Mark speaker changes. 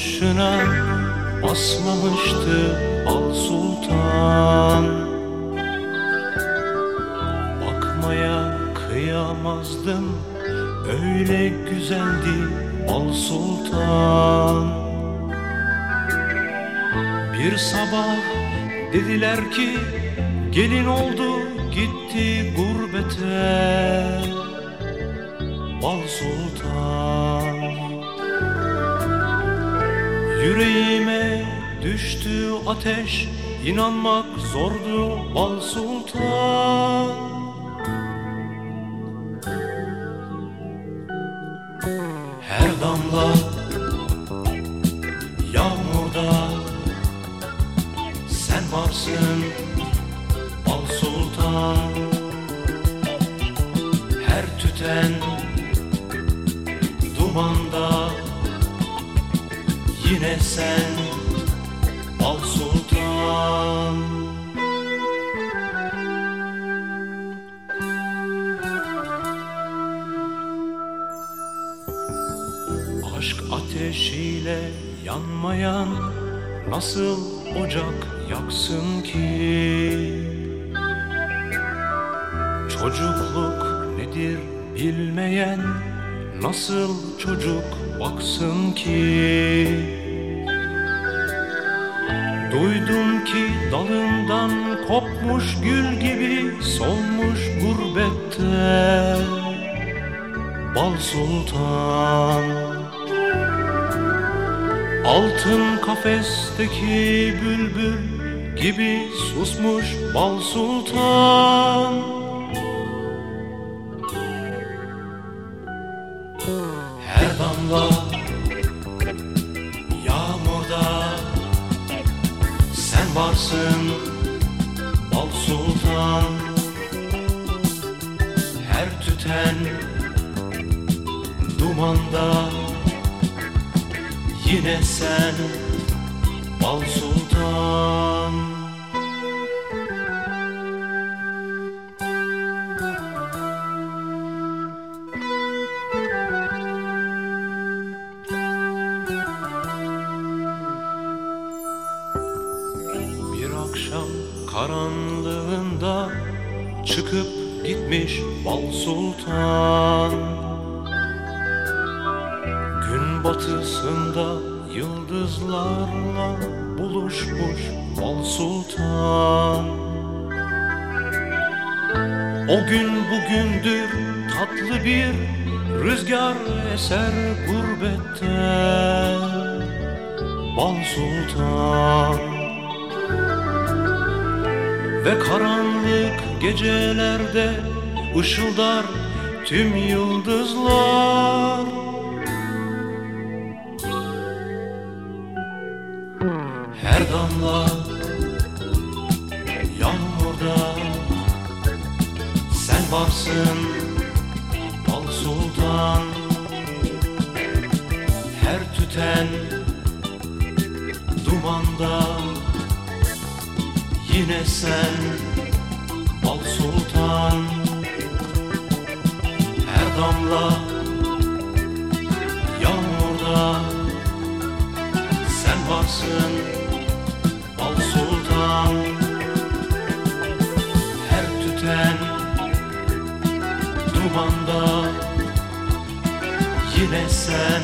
Speaker 1: altı yaşına basmamıştı Al Sultan. Bakmaya kıyamazdım Öyle güzeldi Al Sultan. Bir sabah dediler ki Gelin oldu gitti gurbete. Bal Sultan Yüreğime düştü ateş inanmak zordu Bal Sultan. Her damla yağmurda Sen varsın Bal Sultan. Her tüten dumanda Yine sen Bal Sultan. Aşk ateşiyle yanmayan Nasıl ocak yaksın ki? Çocukluk nedir bilmeyen Nasıl çocuk baksın ki Duydum ki dalından kopmuş gül gibi solmuş gurbette Bal Sultan. Altın kafesteki bülbül gibi susmuş Bal Sultan. Her damla sen varsın Bal Sultan. Her tüten dumanda Yine sen Bal Sultan akşam karanlığında çıkıp gitmiş Bal Sultan. Gün batısında yıldızlarla buluşmuş Bal Sultan. O gün bugündür tatlı bir rüzgar eser gurbette Bal Sultan ve karanlık gecelerde ışıldar tüm yıldızlar. Her damla yağmurda sen varsın Bal Sultan. Her tüten dumanda Yine sen Bal Sultan. Her damla Yağmurda Sen varsın Bal Sultan. Her tüten Dumanda Yine sen